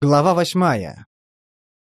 Глава восьмая.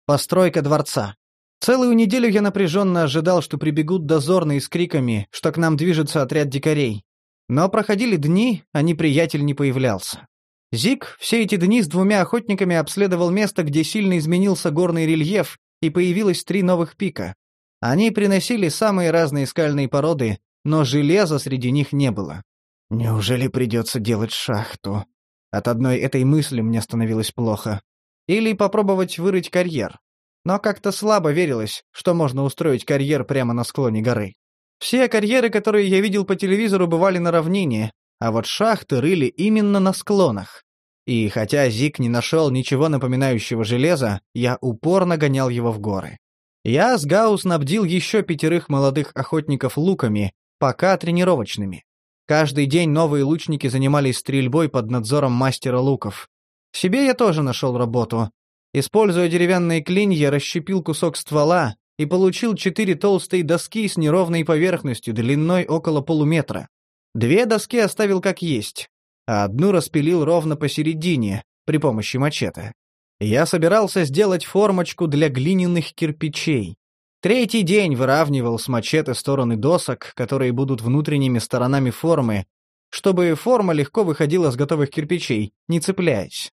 Постройка дворца. Целую неделю я напряженно ожидал, что прибегут дозорные с криками, что к нам движется отряд дикарей. Но проходили дни, а неприятель не появлялся. Зик все эти дни с двумя охотниками обследовал место, где сильно изменился горный рельеф, и появилось три новых пика. Они приносили самые разные скальные породы, но железа среди них не было. Неужели придется делать шахту? От одной этой мысли мне становилось плохо. Или попробовать вырыть карьер. Но как-то слабо верилось, что можно устроить карьер прямо на склоне горы. Все карьеры, которые я видел по телевизору, бывали на равнине, а вот шахты рыли именно на склонах. И хотя Зик не нашел ничего напоминающего железа, я упорно гонял его в горы. Я с Гау снабдил еще пятерых молодых охотников луками, пока тренировочными. Каждый день новые лучники занимались стрельбой под надзором мастера луков. Себе я тоже нашел работу. Используя деревянные клинья, расщепил кусок ствола и получил четыре толстые доски с неровной поверхностью длиной около полуметра. Две доски оставил как есть, а одну распилил ровно посередине при помощи мачете. Я собирался сделать формочку для глиняных кирпичей. Третий день выравнивал с мачете стороны досок, которые будут внутренними сторонами формы, чтобы форма легко выходила с готовых кирпичей, не цепляясь.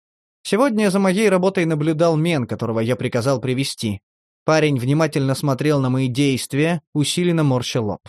Сегодня за моей работой наблюдал Мен, которого я приказал привести. Парень внимательно смотрел на мои действия, усиленно морща лоб.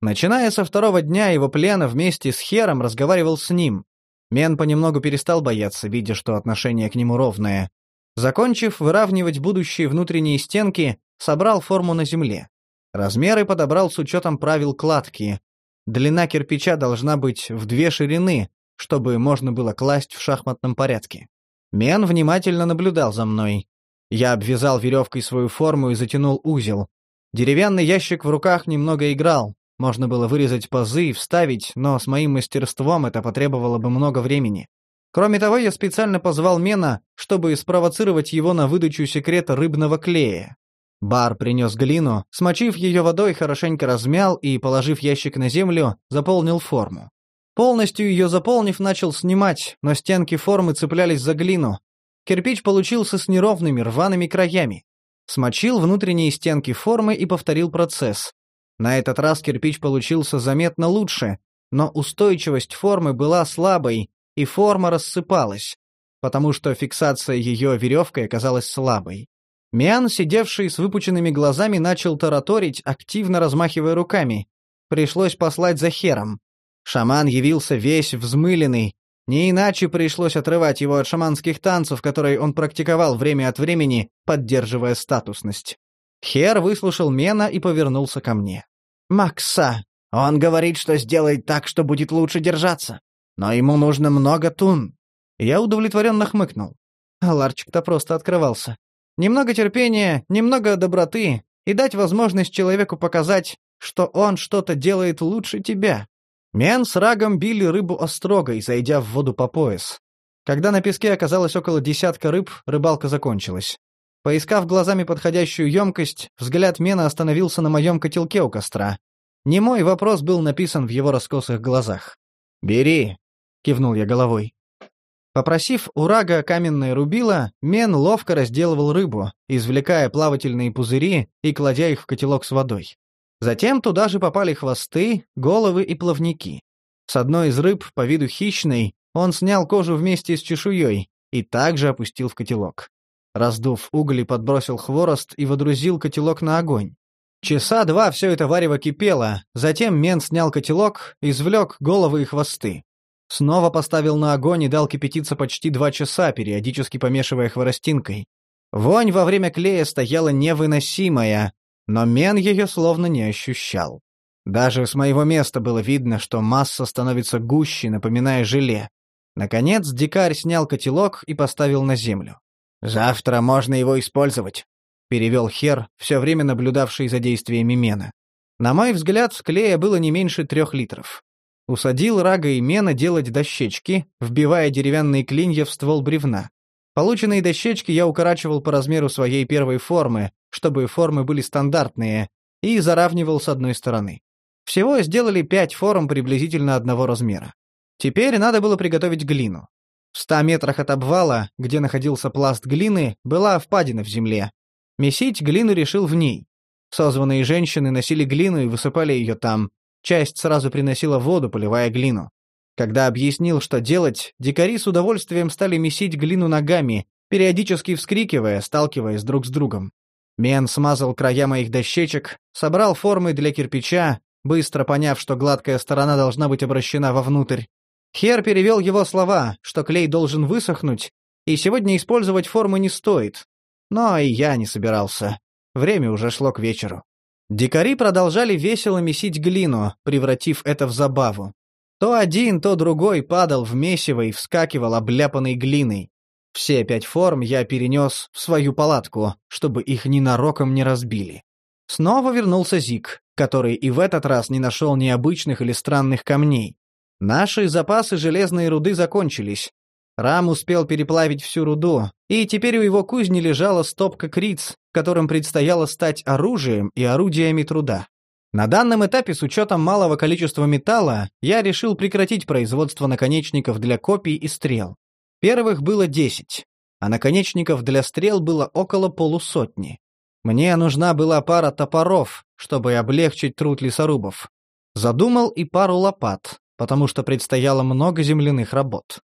Начиная со второго дня его плена вместе с Хером разговаривал с ним. Мен понемногу перестал бояться, видя, что отношение к нему ровное. Закончив выравнивать будущие внутренние стенки, собрал форму на земле. Размеры подобрал с учетом правил кладки. Длина кирпича должна быть в две ширины, чтобы можно было класть в шахматном порядке. Мен внимательно наблюдал за мной. Я обвязал веревкой свою форму и затянул узел. Деревянный ящик в руках немного играл. Можно было вырезать пазы и вставить, но с моим мастерством это потребовало бы много времени. Кроме того, я специально позвал Мена, чтобы спровоцировать его на выдачу секрета рыбного клея. Бар принес глину, смочив ее водой, хорошенько размял и, положив ящик на землю, заполнил форму. Полностью ее заполнив, начал снимать, но стенки формы цеплялись за глину. Кирпич получился с неровными рваными краями. Смочил внутренние стенки формы и повторил процесс. На этот раз кирпич получился заметно лучше, но устойчивость формы была слабой, и форма рассыпалась, потому что фиксация ее веревкой оказалась слабой. Миан, сидевший с выпученными глазами, начал тараторить, активно размахивая руками. Пришлось послать за Хером. Шаман явился весь взмыленный. Не иначе пришлось отрывать его от шаманских танцев, которые он практиковал время от времени, поддерживая статусность. Хер выслушал Мена и повернулся ко мне. «Макса, он говорит, что сделает так, что будет лучше держаться. Но ему нужно много тун». Я удовлетворенно хмыкнул. А ларчик-то просто открывался. Немного терпения, немного доброты и дать возможность человеку показать, что он что-то делает лучше тебя. Мен с Рагом били рыбу острогой, зайдя в воду по пояс. Когда на песке оказалось около десятка рыб, рыбалка закончилась. Поискав глазами подходящую емкость, взгляд Мена остановился на моем котелке у костра. Не мой вопрос был написан в его раскосых глазах. «Бери», — кивнул я головой. Попросив у Рага каменное рубило, Мен ловко разделывал рыбу, извлекая плавательные пузыри и кладя их в котелок с водой. Затем туда же попали хвосты, головы и плавники. С одной из рыб, по виду хищной, он снял кожу вместе с чешуей и также опустил в котелок. Раздув уголь, подбросил хворост и водрузил котелок на огонь. Часа два все это варево кипело, затем Мен снял котелок, извлек головы и хвосты. Снова поставил на огонь и дал кипятиться почти два часа, периодически помешивая хворостинкой. Вонь во время клея стояла невыносимая, но Мен ее словно не ощущал. Даже с моего места было видно, что масса становится гуще, напоминая желе. Наконец дикарь снял котелок и поставил на землю. «Завтра можно его использовать», — перевел Хер, все время наблюдавший за действиями Мена. На мой взгляд, клея было не меньше трех литров. Усадил Рага и Мена делать дощечки, вбивая деревянные клинья в ствол бревна. Полученные дощечки я укорачивал по размеру своей первой формы, чтобы формы были стандартные, и заравнивал с одной стороны. Всего сделали пять форм приблизительно одного размера. Теперь надо было приготовить глину. В ста метрах от обвала, где находился пласт глины, была впадина в земле. Месить глину решил в ней. Созванные женщины носили глину и высыпали ее там. Часть сразу приносила воду, поливая глину. Когда объяснил, что делать, дикари с удовольствием стали месить глину ногами, периодически вскрикивая, сталкиваясь друг с другом. Мен смазал края моих дощечек, собрал формы для кирпича, быстро поняв, что гладкая сторона должна быть обращена вовнутрь. Хер перевел его слова, что клей должен высохнуть, и сегодня использовать формы не стоит. Но и я не собирался. Время уже шло к вечеру. Дикари продолжали весело месить глину, превратив это в забаву. То один, то другой падал в месиво и вскакивал обляпанной глиной. Все пять форм я перенес в свою палатку, чтобы их ненароком не разбили. Снова вернулся Зик, который и в этот раз не нашел необычных или странных камней. Наши запасы железной руды закончились. Рам успел переплавить всю руду, и теперь у его кузни лежала стопка криц, которым предстояло стать оружием и орудиями труда. На данном этапе, с учетом малого количества металла, я решил прекратить производство наконечников для копий и стрел. Первых было десять, а наконечников для стрел было около полусотни. Мне нужна была пара топоров, чтобы облегчить труд лесорубов. Задумал и пару лопат, потому что предстояло много земляных работ.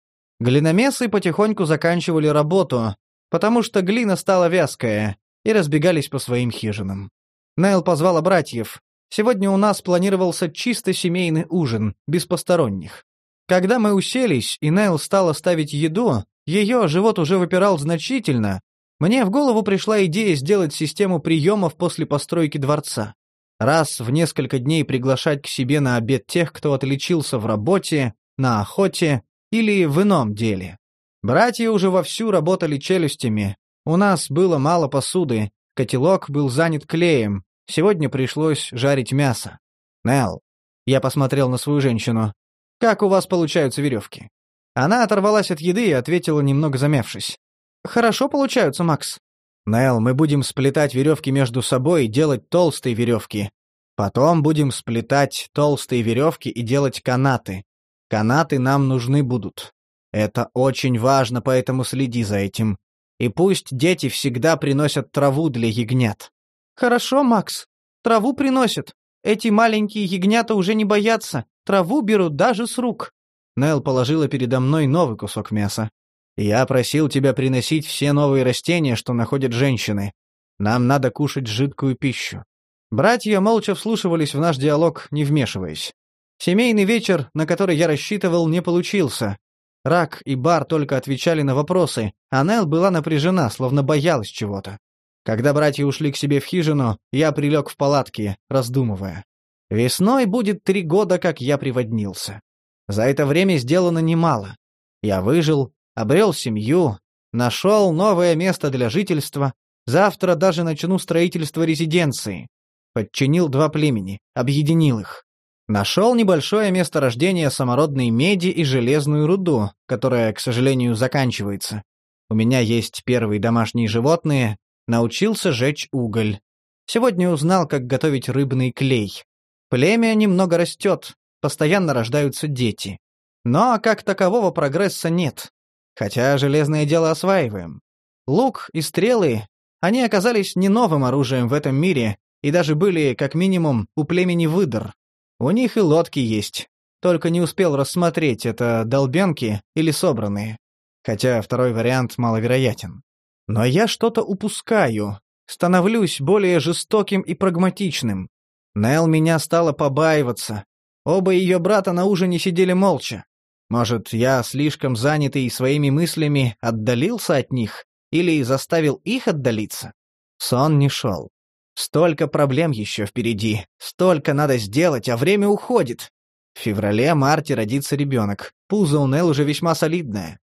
Глиномесы потихоньку заканчивали работу, потому что глина стала вязкая, и разбегались по своим хижинам. Нейл позвала братьев. Сегодня у нас планировался чисто семейный ужин, без посторонних. Когда мы уселись, и Нейл стала ставить еду, ее живот уже выпирал значительно, мне в голову пришла идея сделать систему приемов после постройки дворца. Раз в несколько дней приглашать к себе на обед тех, кто отличился в работе, на охоте или в ином деле. Братья уже вовсю работали челюстями. У нас было мало посуды, котелок был занят клеем, сегодня пришлось жарить мясо. Нел, я посмотрел на свою женщину, как у вас получаются веревки?» Она оторвалась от еды и ответила, немного замявшись. «Хорошо получаются, Макс». «Нел, мы будем сплетать веревки между собой и делать толстые веревки. Потом будем сплетать толстые веревки и делать канаты. Канаты нам нужны будут. Это очень важно, поэтому следи за этим. И пусть дети всегда приносят траву для ягнят». «Хорошо, Макс. Траву приносят. Эти маленькие ягнята уже не боятся. Траву берут даже с рук». Нел положила передо мной новый кусок мяса. «Я просил тебя приносить все новые растения, что находят женщины. Нам надо кушать жидкую пищу». Братья молча вслушивались в наш диалог, не вмешиваясь. Семейный вечер, на который я рассчитывал, не получился. Рак и Бар только отвечали на вопросы, а Нел была напряжена, словно боялась чего-то. Когда братья ушли к себе в хижину, я прилег в палатке, раздумывая. Весной будет три года, как я приводнился. За это время сделано немало. Я выжил, обрел семью, нашел новое место для жительства, завтра даже начну строительство резиденции. Подчинил два племени, объединил их. Нашел небольшое месторождение самородной меди и железную руду, которая, к сожалению, заканчивается. У меня есть первые домашние животные, научился жечь уголь. Сегодня узнал, как готовить рыбный клей. Племя немного растет, постоянно рождаются дети. Но как такового прогресса нет. Хотя железное дело осваиваем. Лук и стрелы, они оказались не новым оружием в этом мире и даже были, как минимум, у племени выдр. У них и лодки есть. Только не успел рассмотреть, это долбенки или собранные. Хотя второй вариант маловероятен. Но я что-то упускаю, становлюсь более жестоким и прагматичным. Нел меня стала побаиваться. Оба ее брата на ужине сидели молча. Может, я слишком занятый своими мыслями отдалился от них или заставил их отдалиться? Сон не шел. Столько проблем еще впереди, столько надо сделать, а время уходит. В феврале-марте родится ребенок. Пузо у Нел уже весьма солидное.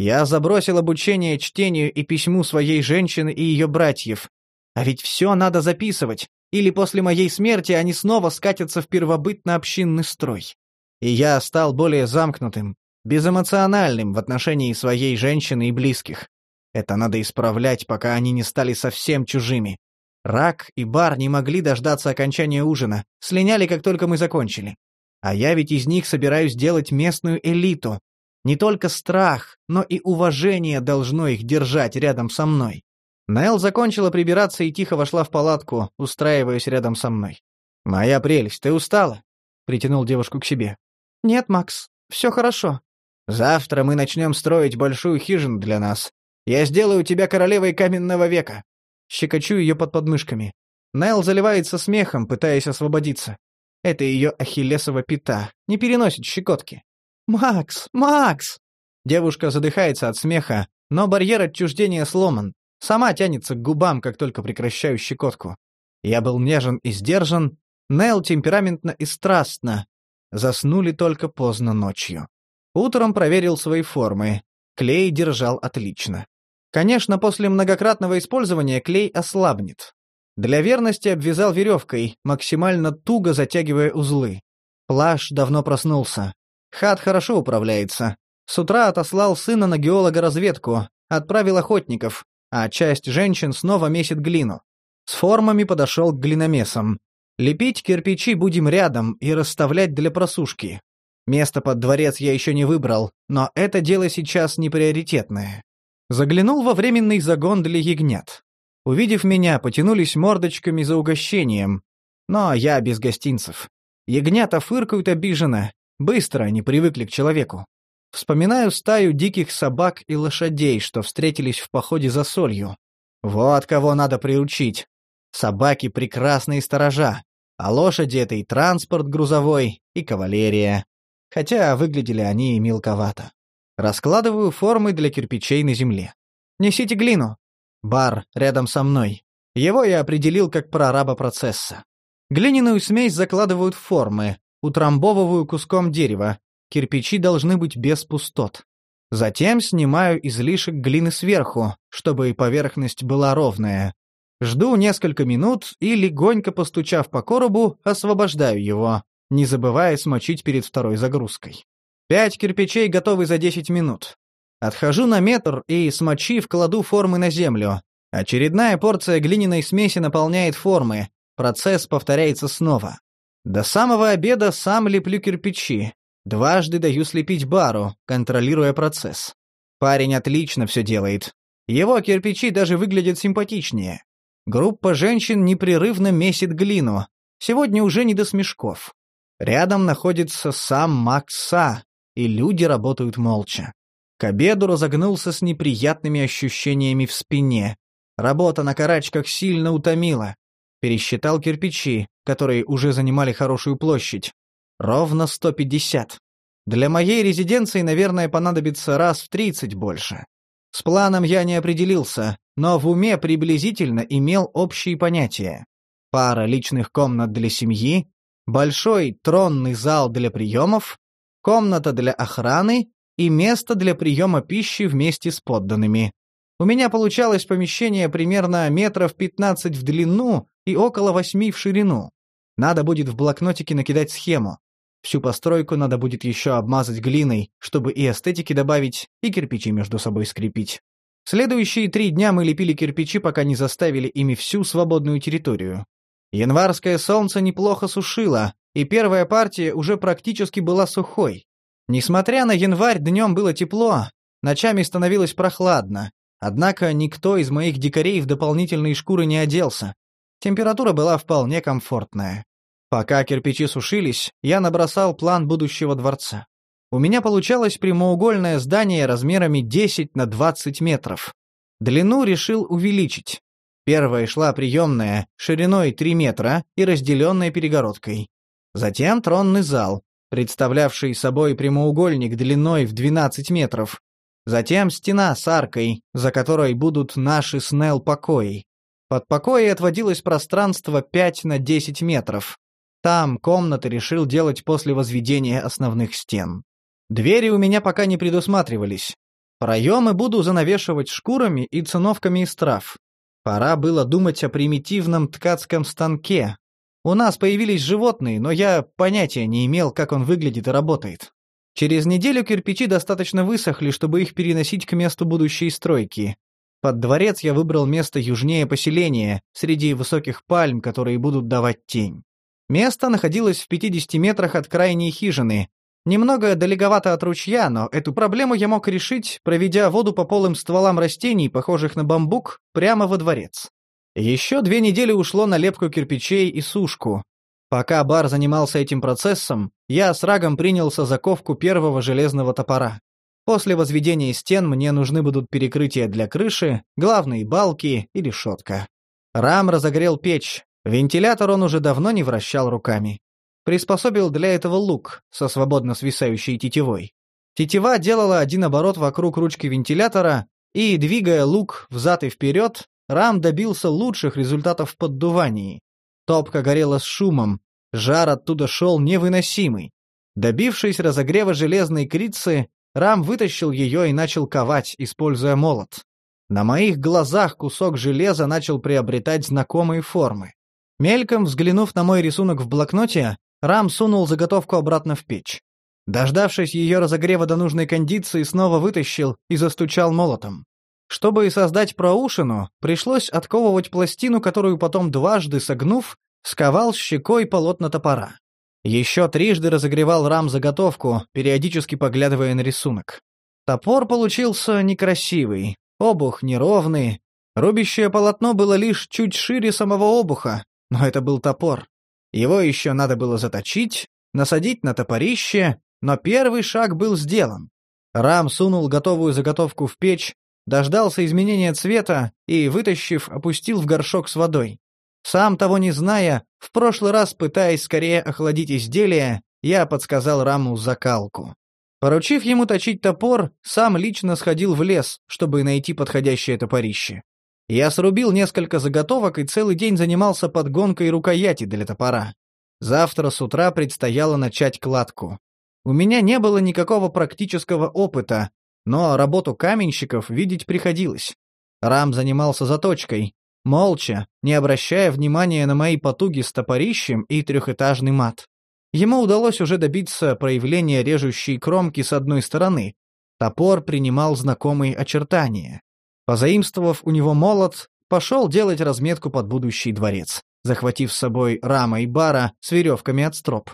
Я забросил обучение чтению и письму своей женщины и ее братьев. А ведь все надо записывать, или после моей смерти они снова скатятся в первобытно-общинный строй. И я стал более замкнутым, безэмоциональным в отношении своей женщины и близких. Это надо исправлять, пока они не стали совсем чужими. Рак и Бар не могли дождаться окончания ужина, слиняли, как только мы закончили. А я ведь из них собираюсь делать местную элиту. Не только страх, но и уважение должно их держать рядом со мной. Нел закончила прибираться и тихо вошла в палатку, устраиваясь рядом со мной. «Моя прелесть, ты устала?» — притянул девушку к себе. «Нет, Макс, все хорошо». «Завтра мы начнем строить большую хижину для нас. Я сделаю тебя королевой каменного века». Щекочу ее под подмышками. Нел заливается смехом, пытаясь освободиться. Это ее ахиллесова пята, не переносит щекотки. «Макс! Макс!» Девушка задыхается от смеха, но барьер отчуждения сломан. Сама тянется к губам, как только прекращаю щекотку. Я был нежен и сдержан, Нел темпераментно и страстно. Заснули только поздно ночью. Утром проверил свои формы. Клей держал отлично. Конечно, после многократного использования клей ослабнет. Для верности обвязал веревкой, максимально туго затягивая узлы. Плащ давно проснулся. Хат хорошо управляется. С утра отослал сына на геолога-разведку, отправил охотников, а часть женщин снова месит глину. С формами подошел к глиномесам. Лепить кирпичи будем рядом и расставлять для просушки. Место под дворец я еще не выбрал, но это дело сейчас не приоритетное. Заглянул во временный загон для ягнят. Увидев меня, потянулись мордочками за угощением. Но я без гостинцев. Ягнята фыркают обиженно, быстро они привыкли к человеку. Вспоминаю стаю диких собак и лошадей, что встретились в походе за солью. Вот кого надо приучить. Собаки — прекрасные сторожа, а лошади — это и транспорт грузовой, и кавалерия. Хотя выглядели они и мелковато. Раскладываю формы для кирпичей на земле. «Несите глину!» Бар рядом со мной. Его я определил как прораба процесса. Глиняную смесь закладывают в формы, утрамбовываю куском дерева, Кирпичи должны быть без пустот. Затем снимаю излишек глины сверху, чтобы поверхность была ровная. Жду несколько минут и, легонько постучав по коробу, освобождаю его, не забывая смочить перед второй загрузкой. Пять кирпичей готовы за 10 минут. Отхожу на метр и, смочив, кладу формы на землю. Очередная порция глиняной смеси наполняет формы. Процесс повторяется снова. До самого обеда сам леплю кирпичи, Дважды даю слепить бару, контролируя процесс. Парень отлично все делает. Его кирпичи даже выглядят симпатичнее. Группа женщин непрерывно месит глину. Сегодня уже не до смешков. Рядом находится сам Макса, и люди работают молча. К обеду разогнулся с неприятными ощущениями в спине. Работа на карачках сильно утомила. Пересчитал кирпичи, которые уже занимали хорошую площадь. Ровно 150. Для моей резиденции, наверное, понадобится раз в 30 больше. С планом я не определился, но в уме приблизительно имел общие понятия. Пара личных комнат для семьи, большой тронный зал для приемов, комната для охраны и место для приема пищи вместе с подданными. У меня получалось помещение примерно метров 15 в длину и около 8 в ширину. Надо будет в блокнотике накидать схему. Всю постройку надо будет еще обмазать глиной, чтобы и эстетики добавить, и кирпичи между собой скрепить. Следующие три дня мы лепили кирпичи, пока не заставили ими всю свободную территорию. Январское солнце неплохо сушило, и первая партия уже практически была сухой. Несмотря на январь, днем было тепло, ночами становилось прохладно. Однако никто из моих дикарей в дополнительные шкуры не оделся. Температура была вполне комфортная. Пока кирпичи сушились, я набросал план будущего дворца. У меня получалось прямоугольное здание размерами 10 на 20 метров. Длину решил увеличить. Первая шла приемная, шириной 3 метра и разделенная перегородкой. Затем тронный зал, представлявший собой прямоугольник длиной в 12 метров. Затем стена с аркой, за которой будут наши снел покои. Под покои отводилось пространство 5 на 10 метров. Там комнаты решил делать после возведения основных стен. Двери у меня пока не предусматривались. Проемы буду занавешивать шкурами и циновками из трав. Пора было думать о примитивном ткацком станке. У нас появились животные, но я понятия не имел, как он выглядит и работает. Через неделю кирпичи достаточно высохли, чтобы их переносить к месту будущей стройки. Под дворец я выбрал место южнее поселения, среди высоких пальм, которые будут давать тень. Место находилось в 50 метрах от крайней хижины. Немного далековато от ручья, но эту проблему я мог решить, проведя воду по полым стволам растений, похожих на бамбук, прямо во дворец. Еще две недели ушло на лепку кирпичей и сушку. Пока бар занимался этим процессом, я с Рагом принялся за ковку первого железного топора. После возведения стен мне нужны будут перекрытия для крыши, главные балки и решетка. Рам разогрел печь, вентилятор он уже давно не вращал руками. Приспособил для этого лук со свободно свисающей тетивой. Тетива делала один оборот вокруг ручки вентилятора, и, двигая лук взад и вперед, Рам добился лучших результатов в поддувании. Топка горела с шумом, жар оттуда шел невыносимый. Добившись разогрева железной крицы, Рам вытащил ее и начал ковать, используя молот. На моих глазах кусок железа начал приобретать знакомые формы. Мельком взглянув на мой рисунок в блокноте, Рам сунул заготовку обратно в печь. Дождавшись ее разогрева до нужной кондиции, снова вытащил и застучал молотом. Чтобы создать проушину, пришлось отковывать пластину, которую потом дважды согнув, сковал щекой полотна топора. Еще трижды разогревал Рам заготовку, периодически поглядывая на рисунок. Топор получился некрасивый, Обух неровный. Рубящее полотно было лишь чуть шире самого обуха, но это был топор. Его еще надо было заточить, насадить на топорище, но первый шаг был сделан. Рам сунул готовую заготовку в печь, дождался изменения цвета и, вытащив, опустил в горшок с водой. Сам того не зная, в прошлый раз, пытаясь скорее охладить изделие, я подсказал Раму закалку. Поручив ему точить топор, сам лично сходил в лес, чтобы найти подходящее топорище. Я срубил несколько заготовок и целый день занимался подгонкой рукояти для топора. Завтра с утра предстояло начать кладку. У меня не было никакого практического опыта, но работу каменщиков видеть приходилось. Рам занимался заточкой, молча, не обращая внимания на мои потуги с топорищем и трехэтажный мат. Ему удалось уже добиться проявления режущей кромки с одной стороны. Топор принимал знакомые очертания. Позаимствовав у него молот, пошел делать разметку под будущий дворец, захватив с собой рама и бара с веревками от строп.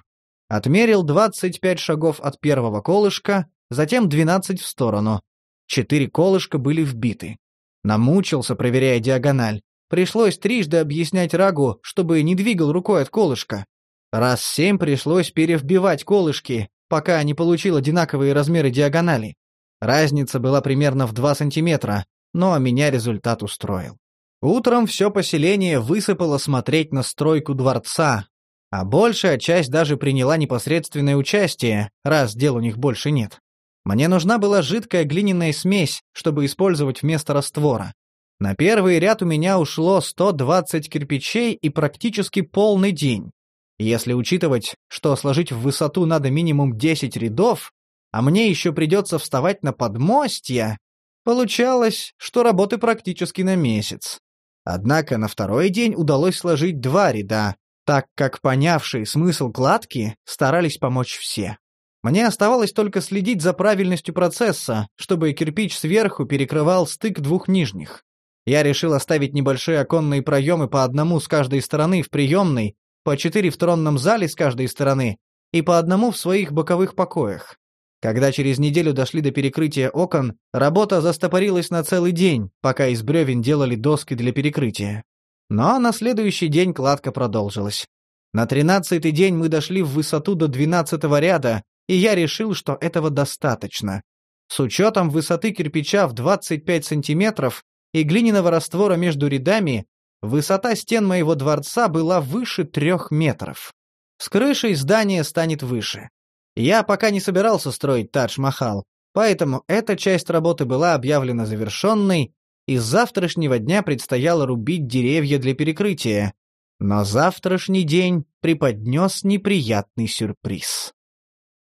Отмерил 25 шагов от первого колышка, затем 12 в сторону. Четыре колышка были вбиты. Намучился, проверяя диагональ. Пришлось трижды объяснять Рагу, чтобы не двигал рукой от колышка. Раз семь пришлось перевбивать колышки, пока не получил одинаковые размеры диагонали. Разница была примерно в 2 сантиметра, но меня результат устроил. Утром все поселение высыпало смотреть на стройку дворца, а большая часть даже приняла непосредственное участие, раз дел у них больше нет. Мне нужна была жидкая глиняная смесь, чтобы использовать вместо раствора. На первый ряд у меня ушло 120 кирпичей и практически полный день. Если учитывать, что сложить в высоту надо минимум 10 рядов, а мне еще придется вставать на подмостья, получалось, что работы практически на месяц. Однако на второй день удалось сложить два ряда, так как понявшие смысл кладки старались помочь все. Мне оставалось только следить за правильностью процесса, чтобы кирпич сверху перекрывал стык двух нижних. Я решил оставить небольшие оконные проемы по одному с каждой стороны в приемной, по четыре в тронном зале с каждой стороны и по одному в своих боковых покоях. Когда через неделю дошли до перекрытия окон, работа застопорилась на целый день, пока из бревен делали доски для перекрытия. Но на следующий день кладка продолжилась. На тринадцатый день мы дошли в высоту до двенадцатого ряда, и я решил, что этого достаточно. С учетом высоты кирпича в 25 сантиметров и глиняного раствора между рядами, Высота стен моего дворца была выше трех метров. С крышей здание станет выше. Я пока не собирался строить Тадж-Махал, поэтому эта часть работы была объявлена завершенной, и с завтрашнего дня предстояло рубить деревья для перекрытия. Но завтрашний день преподнес неприятный сюрприз.